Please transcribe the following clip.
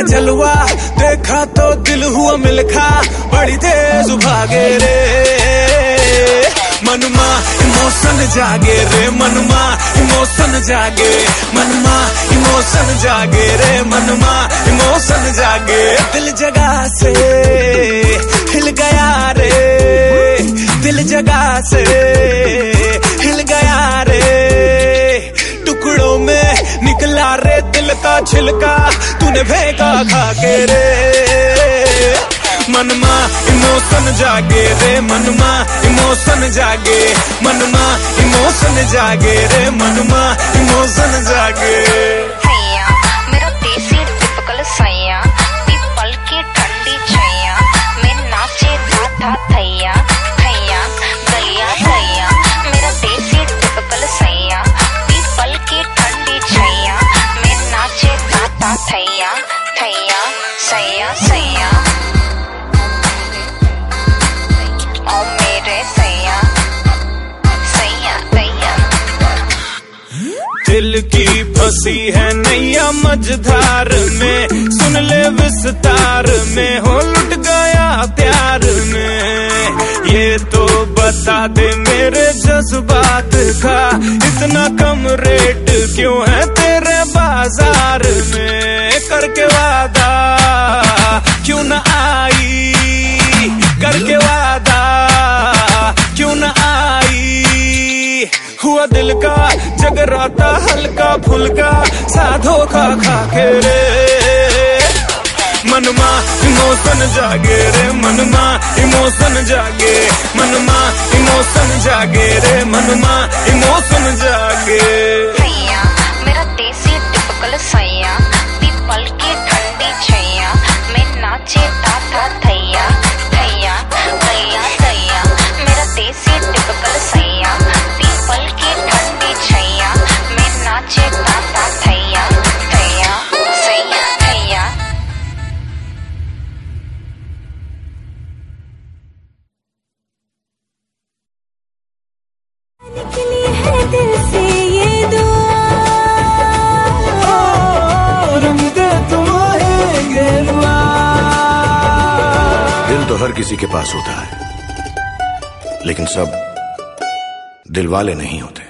तेरा जलवा, देखा तो दिल हुआ मिलखा। बड़ी तेज भागे रे। मनमा, इमोशन जागे रे, मनमा, इमोशन जागे। मनमा, इमोशन जागे रे, मनमा, इमोशन जागे। दिल जगा से, हिल गया रे। दिल जगा से। निकला रे दिल का छिलका, तूने फेंका खा के रे। मनमा, इमोशन जागे रे, मनमा, इमोशन जागे। मनमा, इमोशन जागे रे, मनमा, इमोशन जागे। दिल की फंसी है नैया मझधार में, सुन ले विस्तार में, हो लुट गया प्यार में। ये तो बता दे मेरे जज्बात का, इतना कम रेट क्यों है तेरे बाज़ार जगराता हल्का फुल्का साधो खा खा के रे। मनमा इमोशन जागे रे, मनमा इमोशन जागे, मनमा इमोशन जागे रे, मनमा इमोशन जागे। सैया, मेरा देसी टिपिकल सैया, पीपल की ठंडी छैया, मैं नाचे था था। थैया दिल तो हर किसी के पास होता है लेकिन सब दिल वाले नहीं होते।